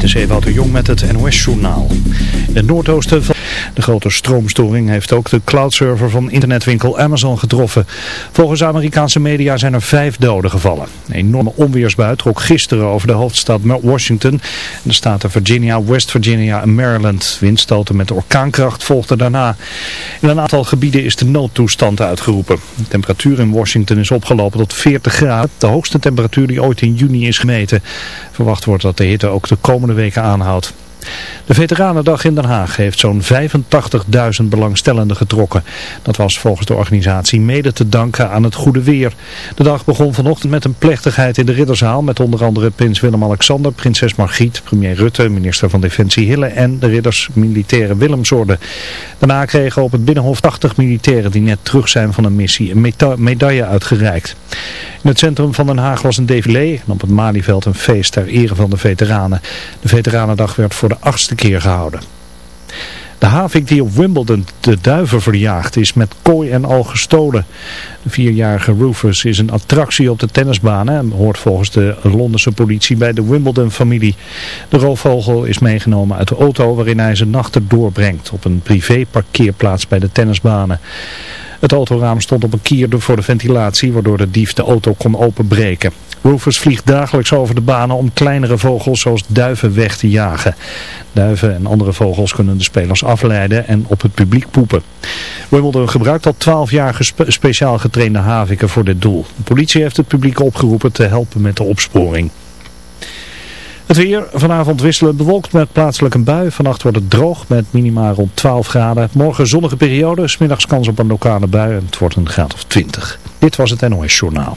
Dit is Ewout de Jong met het NOS-journaal. Het noordoosten van de grote stroomstoring heeft ook de cloudserver van internetwinkel Amazon getroffen. Volgens Amerikaanse media zijn er vijf doden gevallen. Een enorme onweersbui trok gisteren over de hoofdstad Washington de staten Virginia, West Virginia en Maryland. Windstoten met orkaankracht volgden daarna. In een aantal gebieden is de noodtoestand uitgeroepen. De temperatuur in Washington is opgelopen tot 40 graden, de hoogste temperatuur die ooit in juni is gemeten. Verwacht wordt dat de hitte ook de komende weken aanhoudt. De Veteranendag in Den Haag heeft zo'n 85.000 belangstellenden getrokken. Dat was volgens de organisatie mede te danken aan het goede weer. De dag begon vanochtend met een plechtigheid in de Ridderzaal met onder andere prins Willem-Alexander, prinses Margriet, premier Rutte, minister van Defensie Hille en de ridders militaire Willemsorde. Daarna kregen op het Binnenhof 80 militairen die net terug zijn van een missie een medaille uitgereikt. In het centrum van Den Haag was een défilé en op het Malieveld een feest ter ere van de veteranen. De Veteranendag werd voor de achtste keer gehouden. De havik die op Wimbledon de duiven verjaagt is met kooi en al gestolen. De vierjarige Rufus is een attractie op de tennisbanen en hoort volgens de Londense politie bij de Wimbledon-familie. De roofvogel is meegenomen uit de auto waarin hij zijn nachten doorbrengt op een privé parkeerplaats bij de tennisbanen. Het autoraam stond op een kier voor de ventilatie, waardoor de dief de auto kon openbreken. Rufus vliegt dagelijks over de banen om kleinere vogels zoals duiven weg te jagen. Duiven en andere vogels kunnen de spelers afleiden en op het publiek poepen. Wimbledon gebruikt al 12 jaar speciaal getrainde haviken voor dit doel. De politie heeft het publiek opgeroepen te helpen met de opsporing. Het weer vanavond wisselen bewolkt met plaatselijk een bui. Vannacht wordt het droog met minimaal rond 12 graden. Morgen zonnige periode, smiddags kans op een lokale bui en het wordt een graad of 20. Dit was het NOS Journaal.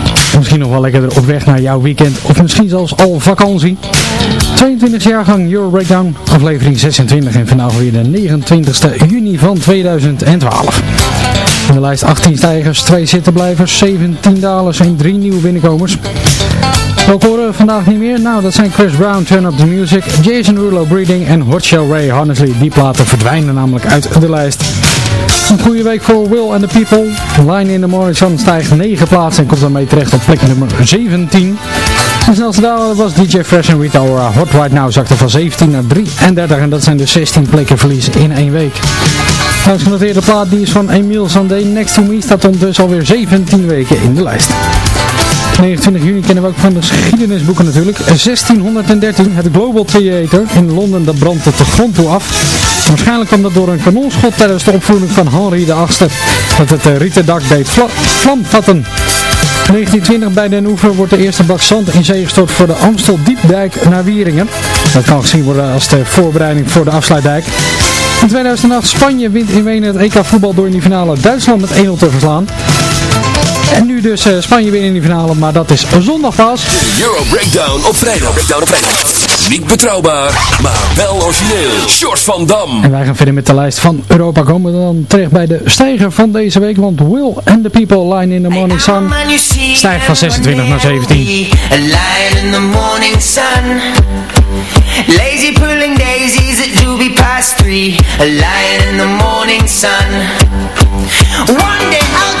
Misschien nog wel lekker op weg naar jouw weekend of misschien zelfs al vakantie. 22 jaargang Euro Breakdown, aflevering 26 en vandaag weer de 29ste juni van 2012. In de lijst 18 stijgers, 2 zittenblijvers, 17 dalers en 3 nieuwe binnenkomers. Welke horen we vandaag niet meer? Nou, dat zijn Chris Brown, Turn Up The Music, Jason Rulo, Breeding en Hot Shell Ray. Honestly, die platen verdwijnen namelijk uit de lijst. Een goede week voor Will and the People. Line in the Morning stijgt 9 plaatsen en komt daarmee terecht op plek nummer 17. De snelste daler was DJ Fresh en Rita Ora. Hot Right Now zakte van 17 naar 33 en dat zijn dus 16 plekken verlies in één week. De genoteerde plaat die is van Emile Sandé. Next to Me staat ondertussen alweer 17 weken in de lijst. 29 juni kennen we ook van de geschiedenisboeken natuurlijk. 1613, het Global Theater in Londen, dat brandt tot de grond toe af. Waarschijnlijk kwam dat door een kanonschot tijdens de opvoering van Henri VIII. Dat het uh, rieten dak deed vla vlam vatten. 1920 bij Den Oever wordt de eerste bak zand in zee gestort voor de Amstel Diepdijk naar Wieringen. Dat kan gezien worden als de voorbereiding voor de afsluitdijk. In 2008 Spanje wint in Wenen het EK voetbal door in die finale Duitsland met 1-0 te verslaan. En nu dus uh, Spanje weer in die finale, maar dat is zondag pas. De Euro Breakdown op vrijdag. Breakdown op vrijdag. Niet betrouwbaar, maar wel origineel. Short van Dam. En wij gaan verder met de lijst van Europa. Komen we dan terecht bij de stijger van deze week. Want Will and the People Line in the Morning Sun stijgt van 26 naar 17. A line in the morning sun past three, morning sun. One day I'll get back and sit in the morning sun. Making the most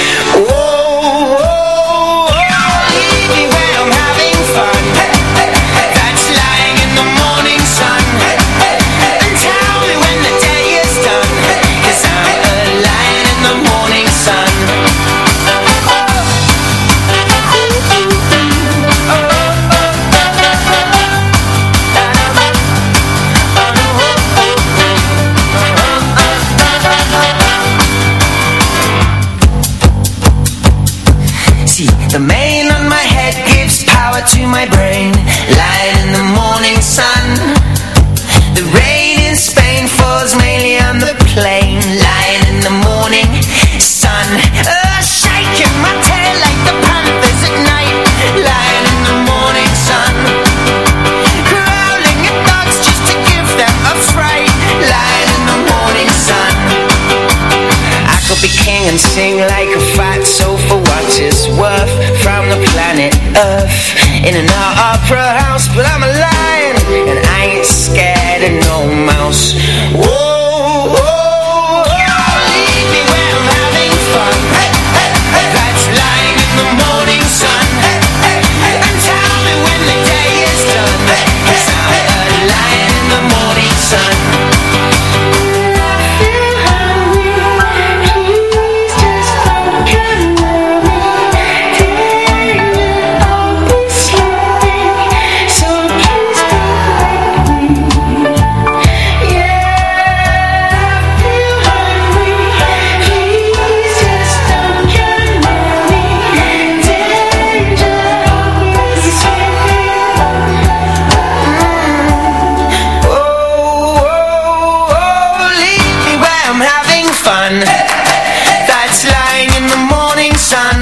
Lying in the morning sun.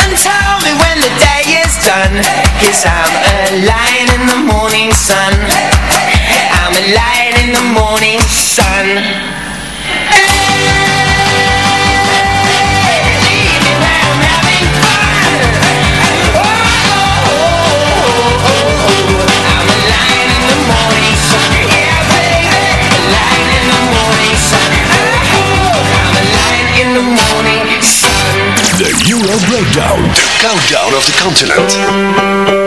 And tell me when the day is I'm a lion in the morning sun. I'm a lion in the morning sun. The Euro Breakdown. The countdown of the continent.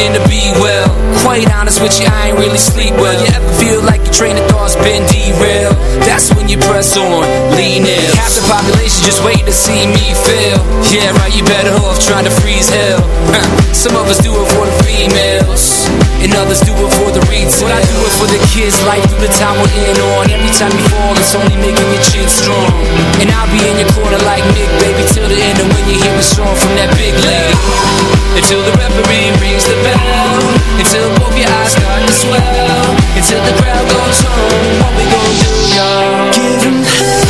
In to be well. Quite honest with you, I ain't really sleep well. You ever feel like your train of thought's been derailed? That's when you press on, lean in. Half the population just waiting to see me fail. Yeah, right, you better off trying to freeze hell. Some of us do it for the females, and others do it for the retail. But I do it for the kids, life through the time we're in on. Every time you fall, it's only making your chin strong. And I'll be in your corner like Nick, baby, till the end. And when you hear a song from that big lady, until the referee rings the bell, until both your eyes start to swell, until the crowd goes home. What we gonna do, y'all? Give hell,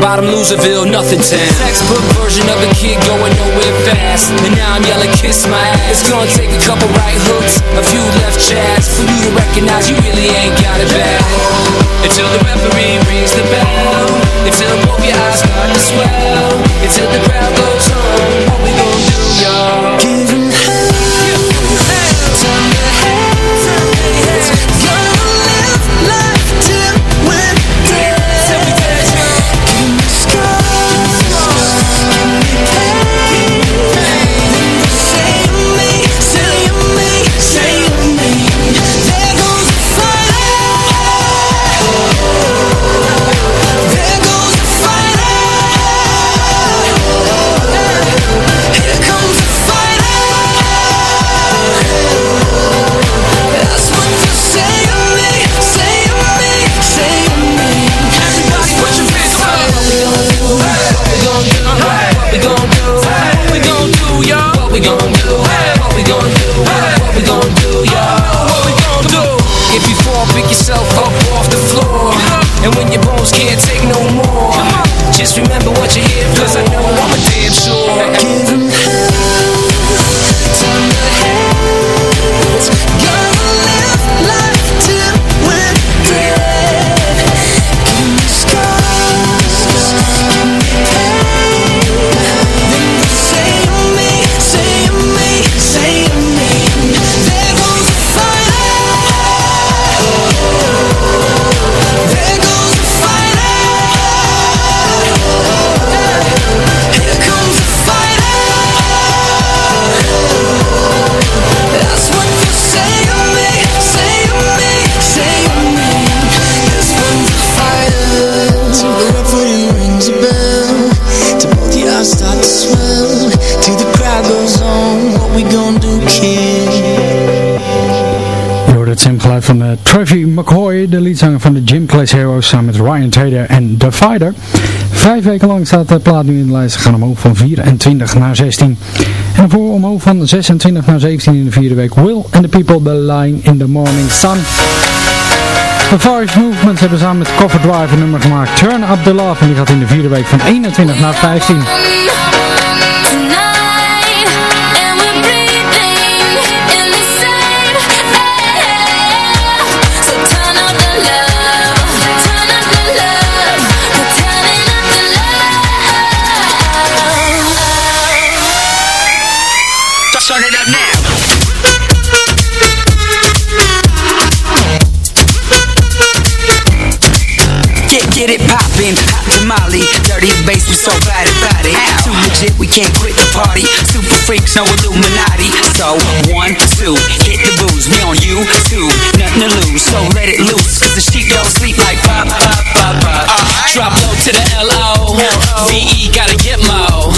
Bottom, Loserville, nothing town. Textbook version of a kid going nowhere fast. And now I'm yelling, kiss my ass. It's gonna take a couple right hooks, a few left jabs for you to recognize you really ain't got it bad. Until the referee rings the bell. Until both your eyes start to swell. Until the crowd goes home. Samen met Ryan Taylor en The Fighter. Vijf weken lang staat de plaat nu in de lijst, gaan omhoog van 24 naar 16. En daarvoor omhoog van 26 naar 17 in de vierde week. Will and the People Be Lying in the Morning Sun. The Far East Movement hebben samen met Cover Drive een nummer gemaakt, Turn Up The Love. En die gaat in de vierde week van 21 naar 15. We so bad about it. Too legit, we can't quit the party. Super freaks, no Illuminati. So, one, two, hit the booze. We on you, two, nothing to lose. So let it loose, cause the sheep don't sleep like pop, pop, pop, pop Drop low to the L-O V-E gotta get low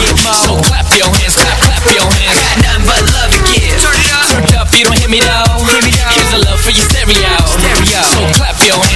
So clap your hands, clap, clap your hands. Got nothing but love to give Turn it up. Turned up, you don't hear me though Here's a love for your stereo. Stereo. So clap your hands,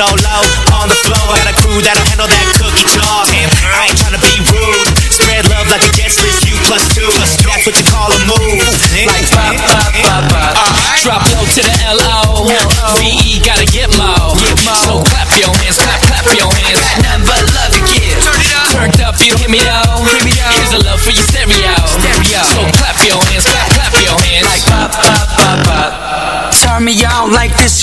out loud.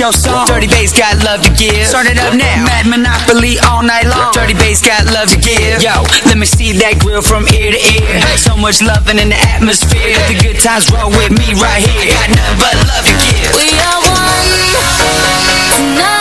On like your song Dirty bass got love to give. Start it up now. Mad Monopoly all night long. Dirty bass got love to give. Yo, let me see that grill from ear to ear. So much loving in the atmosphere. The good times roll with me right here. Got nothing but love to give. We are one. Tonight,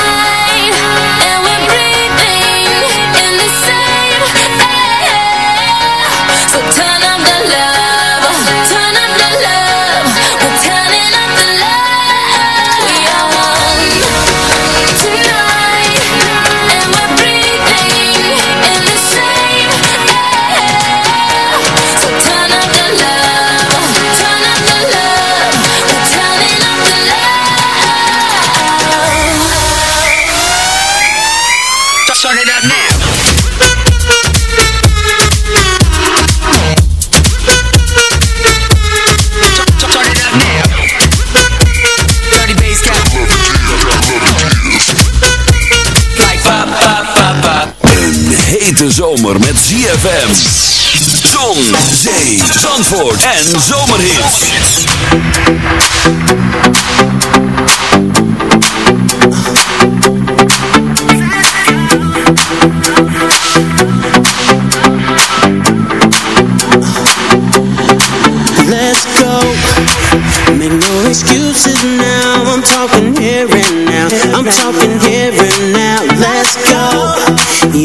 pop, pop, pop Een hete zomer met ZFM. Zon, zee, zandvoort en zomerhits.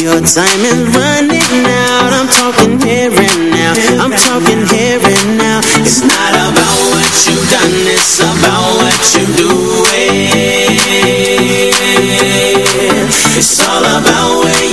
Your time is running out. I'm talking here and now. I'm talking here and now. It's not about what you've done It's about what you do It's all about where you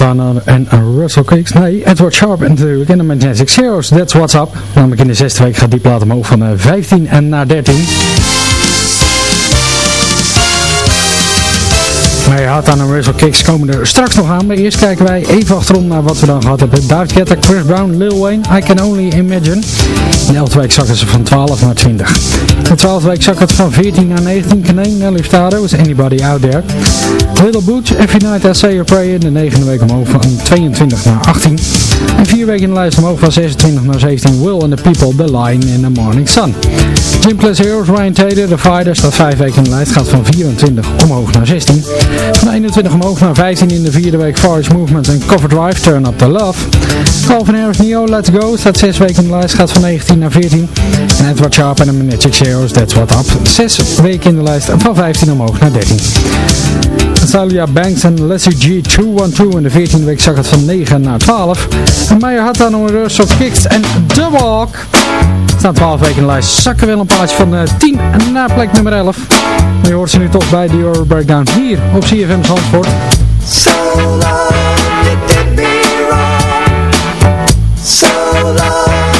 een, een Russell Kicks. Nee, Edward Sharp en natuurlijk. En de Magnetic Zeros. That's what's up. Namelijk in de zesde week gaat die plaat omhoog van eh, 15 en naar 13. Je had aan een Russell Kicks komen er straks nog aan. Maar eerst kijken wij even achterom naar wat we dan gehad hebben. David Guetta, Chris Brown, Lil Wayne, I Can Only Imagine. In week zakken ze van 12 naar 20. In de twaalfde week zak het van 14 naar 19. Kane, Nelly Furtado, is Anybody Out There. Little Boots, Every Night I Say a Prayer. In de negende week omhoog van 22 naar 18. En vier weken in de lijst omhoog van 26 naar 17. Will and the People, The Line in the Morning Sun. Jim Class Heroes, Ryan Taylor, The Fighter, staat vijf weken in de lijst. Gaat van 24 omhoog naar 16. Van 21 omhoog naar 15 in de vierde week. Forest Movement en Cover Drive, Turn Up The Love. Calvin Harris, Neo, Let's Go, staat zes weken in de lijst. Gaat van 19 naar 14. En Edward Sharp en de Magnetic That's What Up. Zes weken in de lijst. Van 15 omhoog naar 13. Natalia Banks en Leslie G 212 in de 14e week zak het van 9 naar 12. En Meijer had dan een Russell Kicks en The Walk. Staan 12 weken in de lijst. Zakken wel een plaatje van uh, 10 naar plek nummer 11. Maar je hoort ze nu toch bij de Euro Breakdown hier op CFM Zandvoort. So long it did me wrong. So long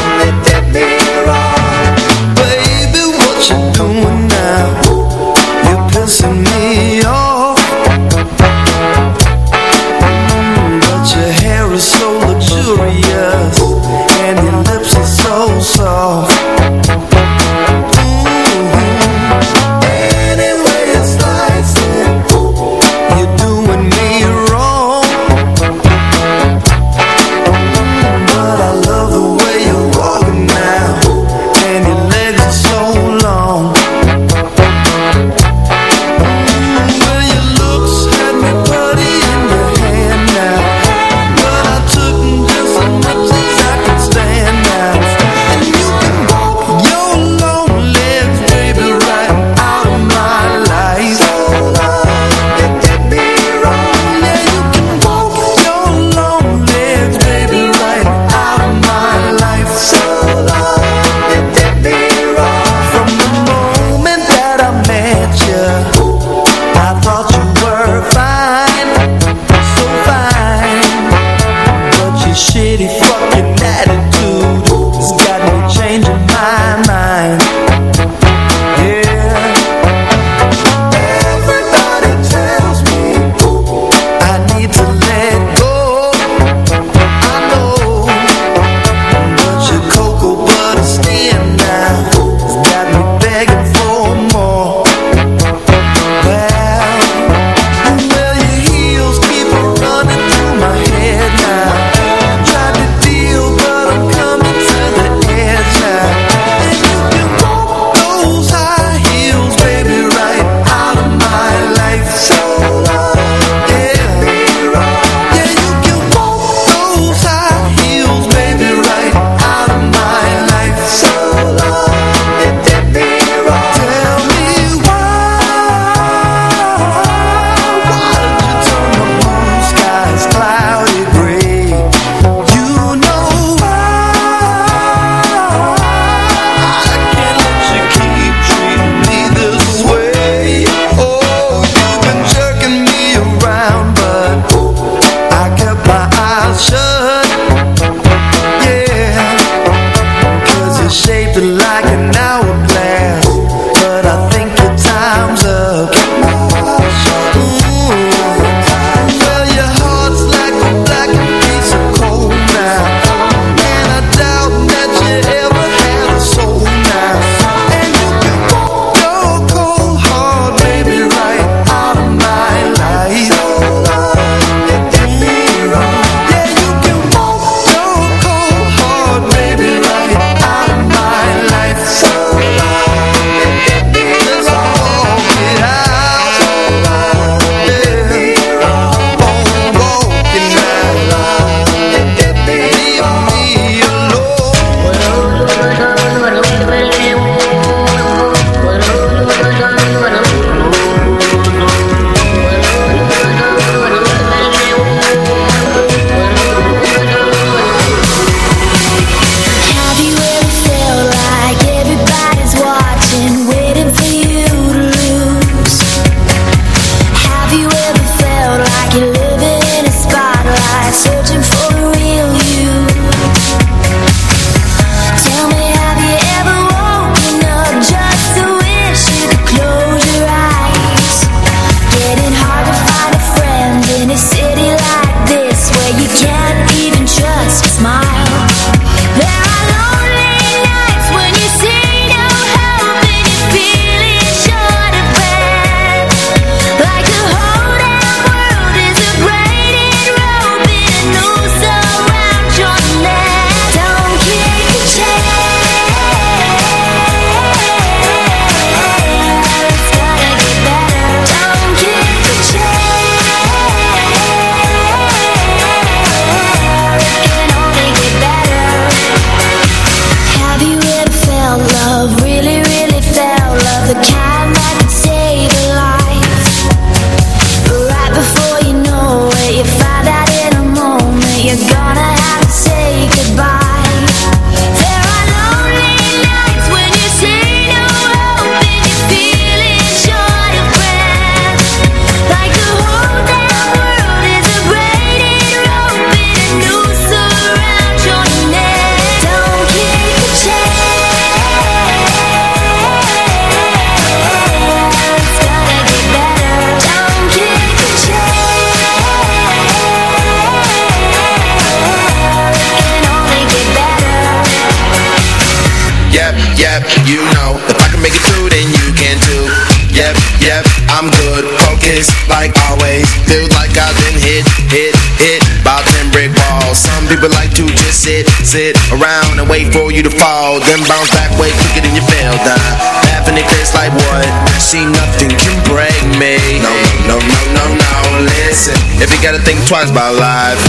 gotta think twice about life.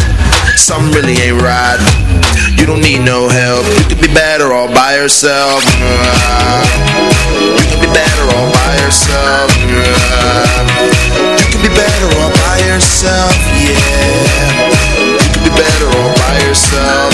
Something really ain't right. You don't need no help. You could be better all by yourself. You could be better all by yourself. You could be better all by yourself. Yeah. You could be better all by yourself.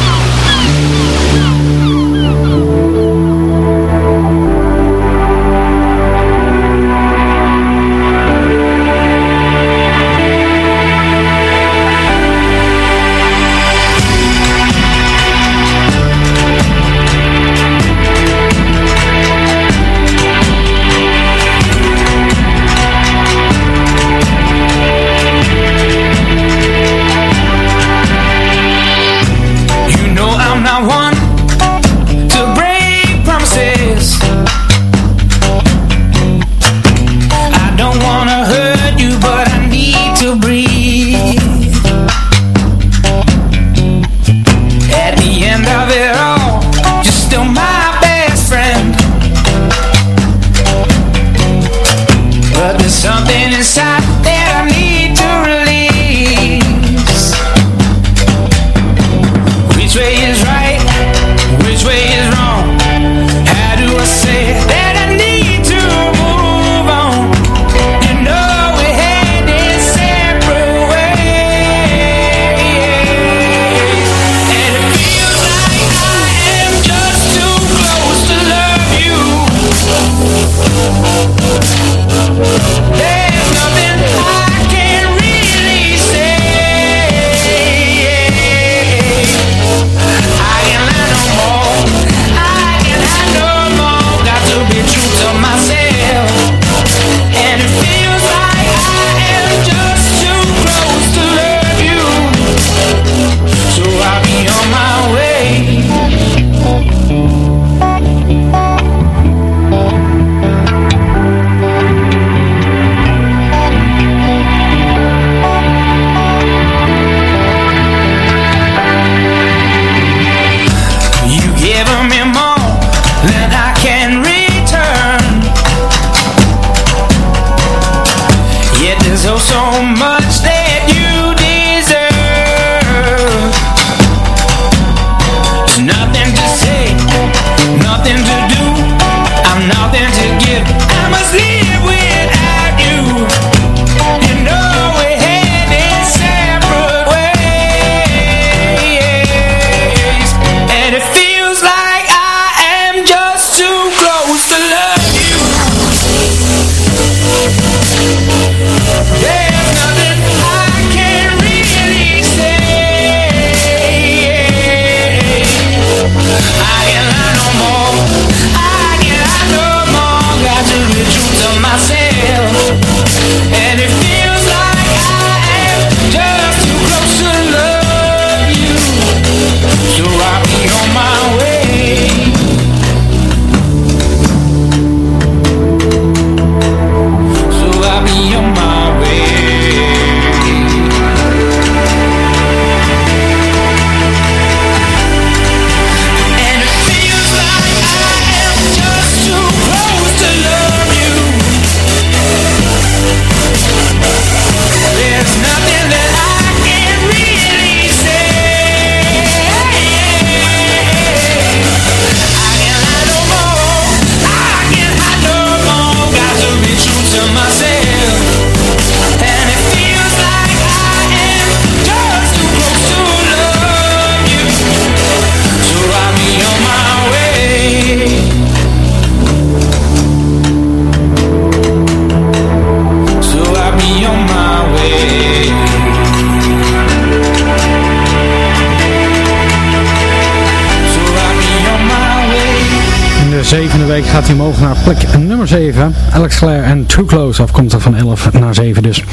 Hij omhoog naar plek nummer 7. Alex Clare en Too Close afkomstig van 11 naar 7 dus.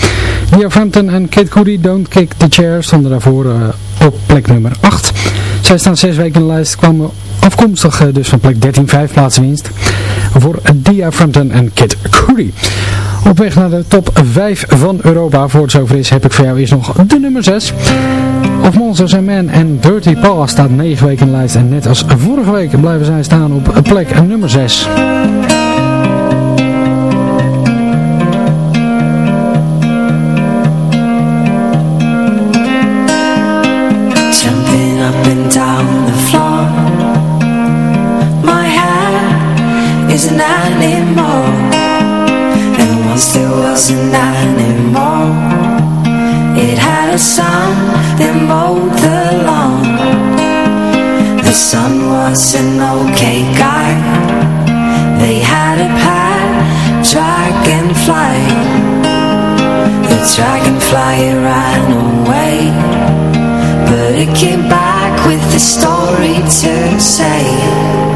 Dia Frampton en Kid Cudi Don't Kick the Chair stonden daarvoor uh, op plek nummer 8. Zij staan 6 weken in de lijst, kwamen afkomstig uh, dus van plek 13, 5 plaatsen winst. Voor Dia Frampton en Kid Cudi. Op weg naar de top 5 van Europa. Voor het zover is heb ik voor jou eerst nog de nummer 6. Of Monsters and Men en Dirty Paw staat 9 weken in de lijst. En net als vorige week blijven zij staan op plek nummer 6. Jumping up and down the floor My hair is an animal And once there was an animal a son that mowed the lawn. The son was an okay guy. They had a pet dragonfly The dragonfly it ran away. But it came back with a story to say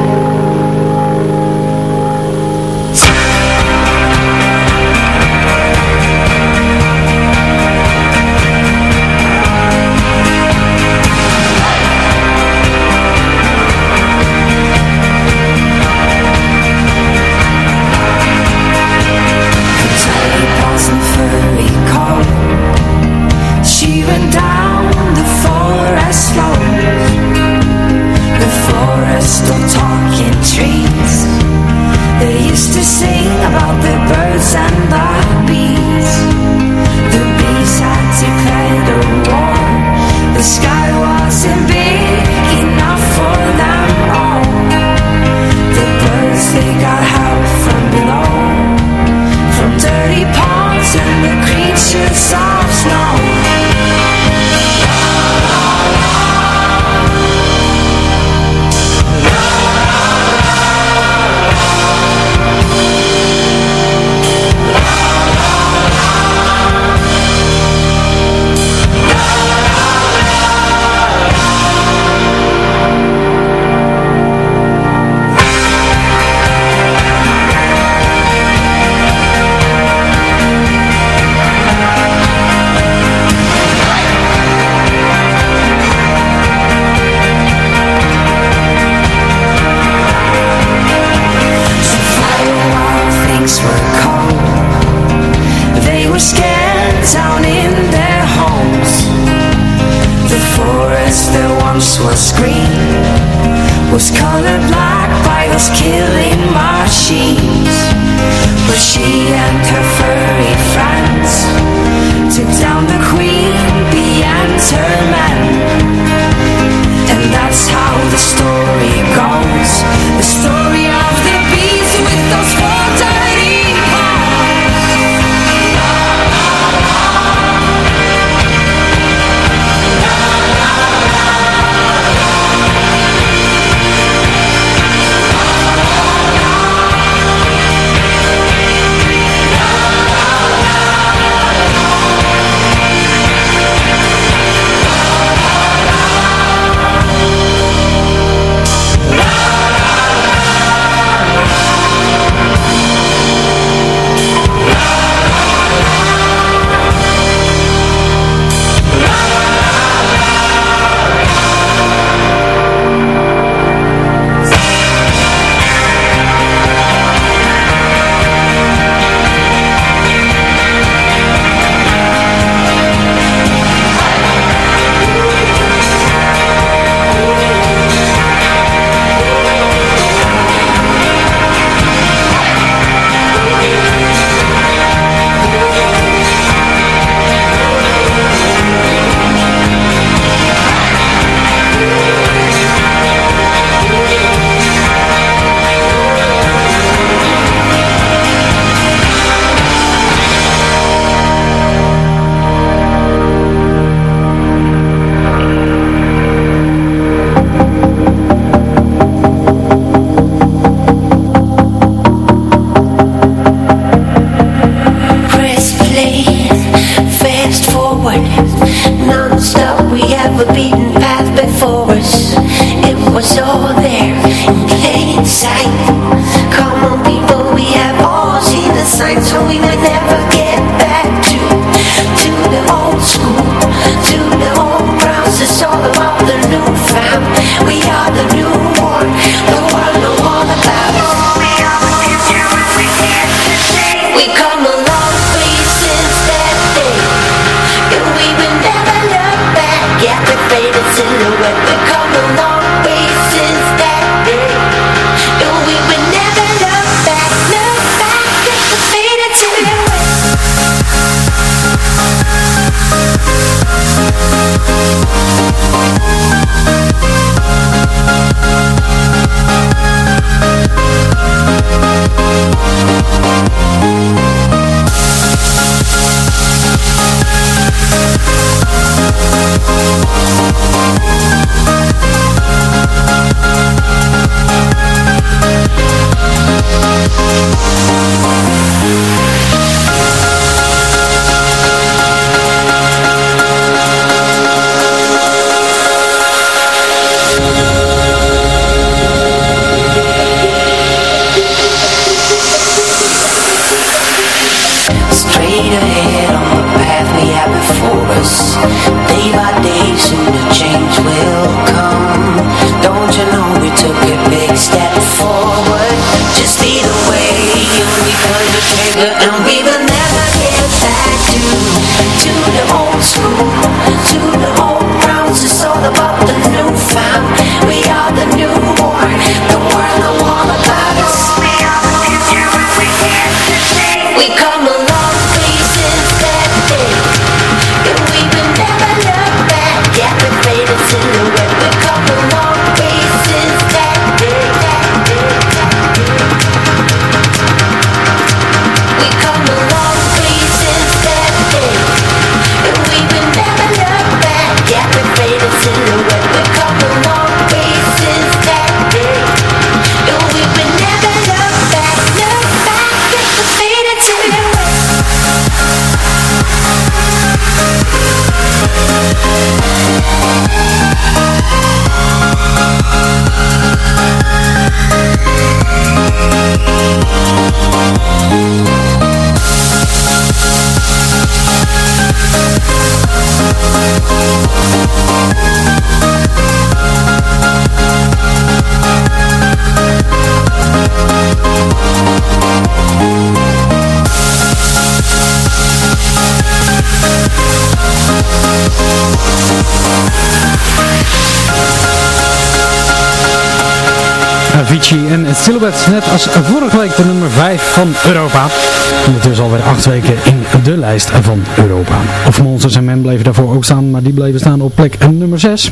en Silhouettes. Net als vorige week de nummer 5 van Europa. Het is alweer 8 weken in de lijst van Europa. Of Monsters en Men bleven daarvoor ook staan, maar die bleven staan op plek nummer 6. I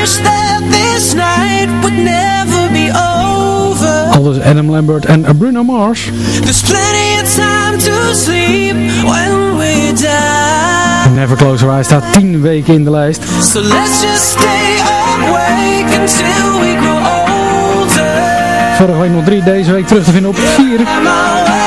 wish that this night would never be over. Aldus Adam Lambert en Bruno Mars. There's plenty of time to sleep when we die. Never Close Your Eyes staat 10 weken in de lijst. So let's just stay awake until we grow Vorige week nog 3, deze week terug te vinden op 4.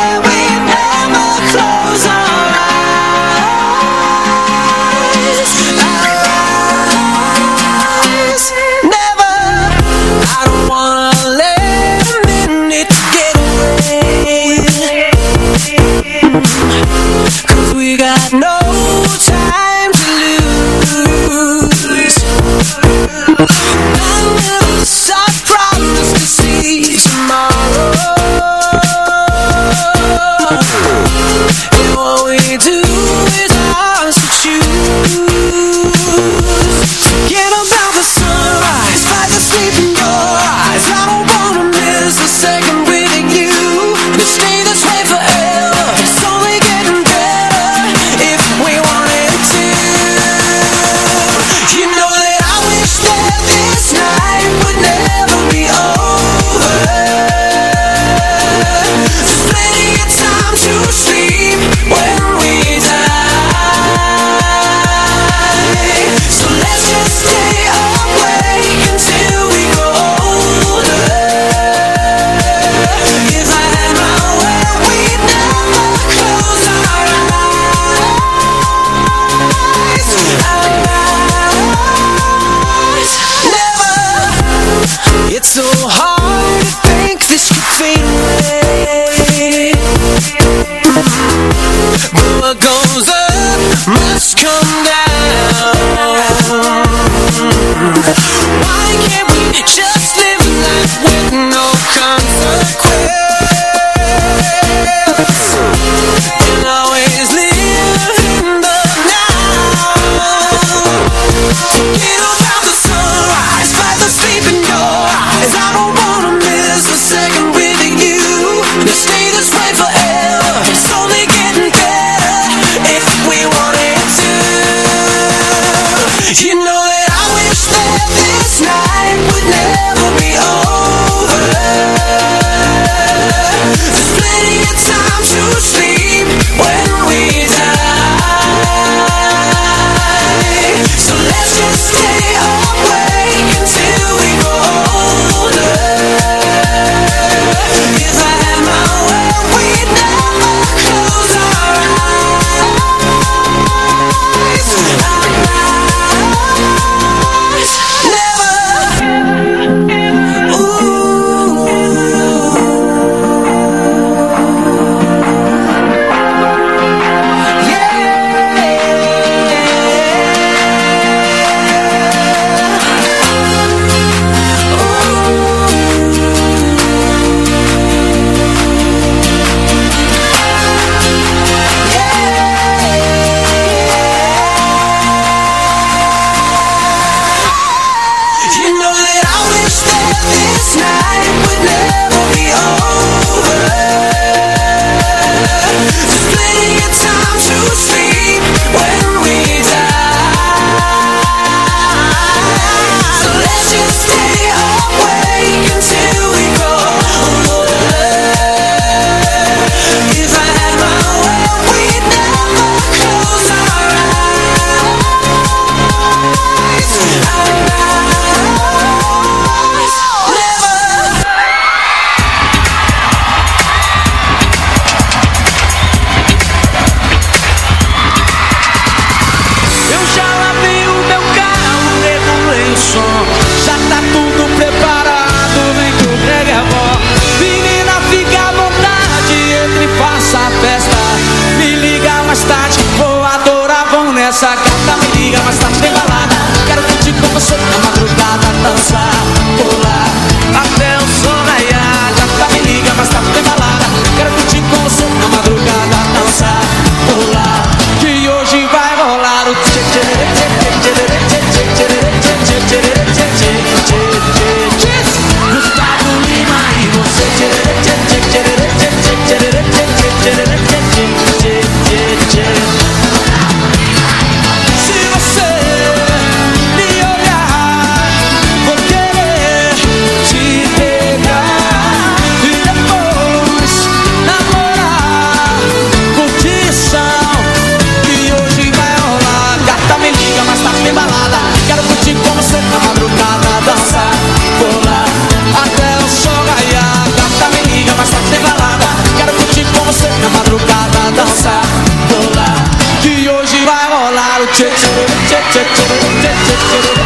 tet tet tet tet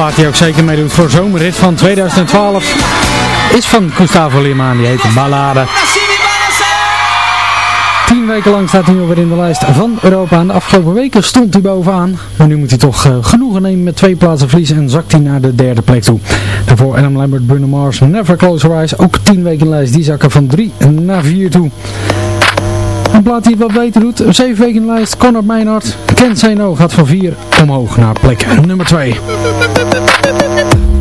plaat die ook zeker meedoet voor zomerrit van 2012 is van Gustavo Lima die heet Ballade. Tien weken lang staat hij alweer in de lijst van Europa. En de afgelopen weken stond hij bovenaan. Maar nu moet hij toch uh, genoegen nemen met twee plaatsen verliezen en zakt hij naar de derde plek toe. Daarvoor Adam Lambert, Bruno Mars, Never Close Your Eyes. Ook tien weken in de lijst. Die zakken van drie naar vier toe. Een plaat die wat beter doet. Zeven weken in de lijst. Conor Meinhardt. Kent Say No gaat van vier omhoog naar plek nummer twee.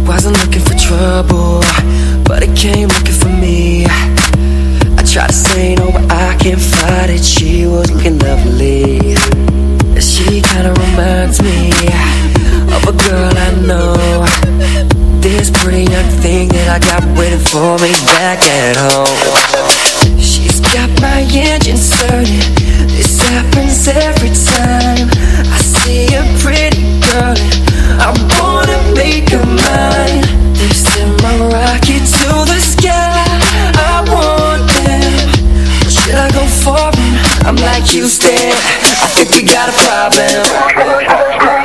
Wasn't looking for trouble, but it came looking for me. I tried to say no, but I can't fight it. She was looking lovely. She kinda reminds me of a girl I know. This pretty young thing that I got waiting for me back at home. She's got my engine started. This happens every time I see a pretty girl. and I wanna make her mine. They send my rocket to the sky. I want them. Should I go for them? I'm like Houston. I think we got a problem.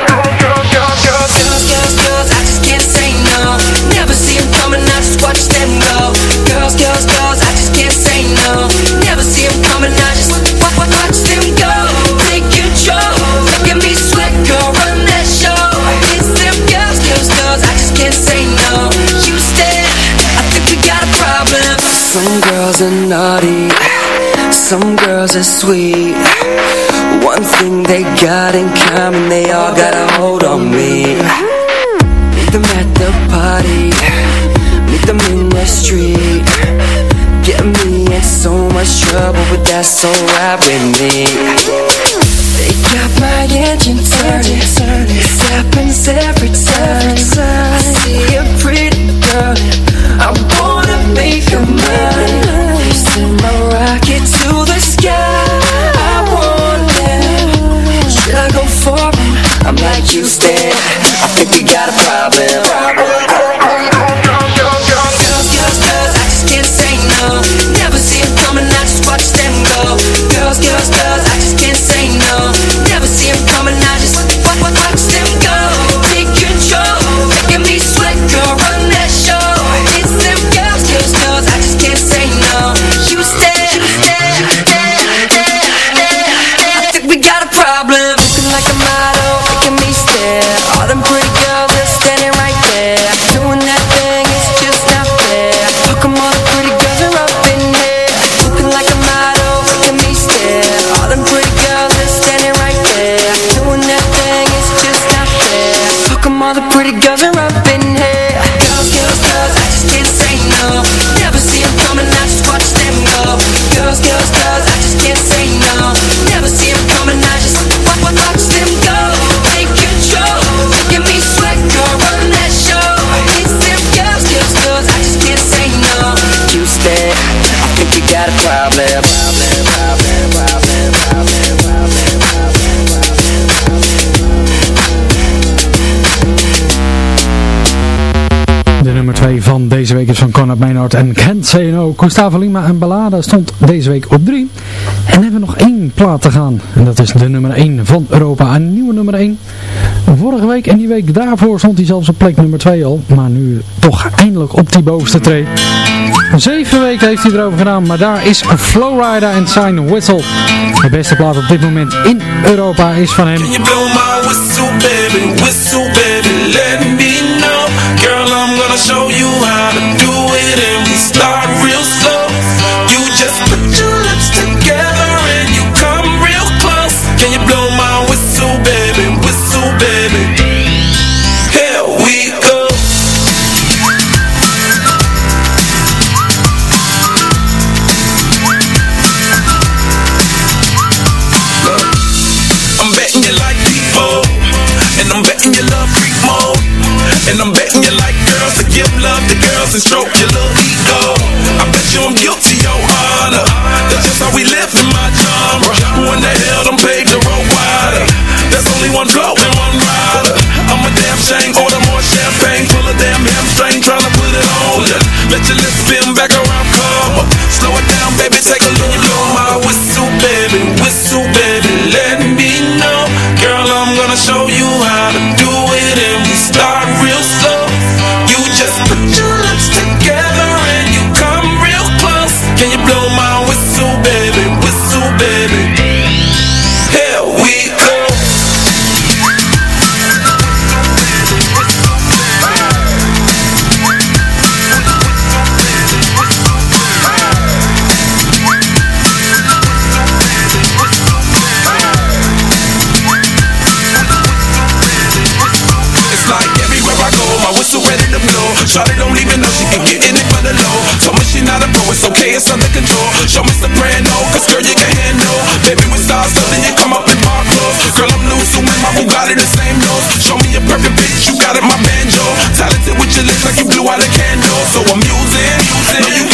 Some girls are naughty, some girls are sweet. One thing they got in common, they all got a hold on me. Meet them at the party, meet them in the street. Get me in so much trouble, but that's alright with me. They got my engine van Conrad Meinhardt en Kent Say No. Gustavo Lima en Ballade stond deze week op 3. En hebben we nog één plaat te gaan. En dat is de nummer 1 van Europa. Een nieuwe nummer 1. Vorige week en die week daarvoor stond hij zelfs op plek nummer 2 al. Maar nu toch eindelijk op die bovenste tree. Zeven weken heeft hij erover gedaan. Maar daar is Flowrider en Sign Whistle. De beste plaat op dit moment in Europa is van hem. Show you how to do it and stroke your little ego. I bet you I'm guilty, your honor. That's just how we live in my genre. Who in the hell done paved the road wider? There's only one flow and one rider. I'm a damn shame, order more champagne. Full of damn hamstring, tryna put it on ya. Let your lips spin back around, come up Slow it down, baby, take a look Consuming my Bugatti, the same nose. Show me a perfect bitch, you got it, my banjo. Talented with your lips like you blew out a candle. So I'm using, using. No, you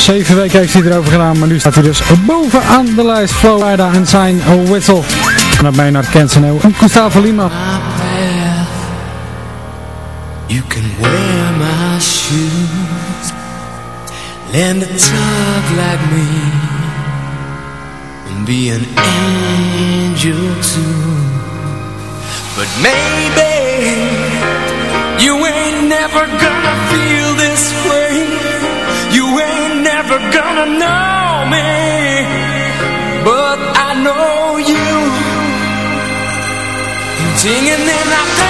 Zeven weken heeft hij erover gedaan, maar nu staat hij dus bovenaan de lijst. Florida en zijn whistle. En dan dat mee naar Cancelo en Gustavo Lima. You can wear my shoes Learn a talk like me And be an angel too But maybe You ain't never gonna to know me, but I know you. Ding and then I.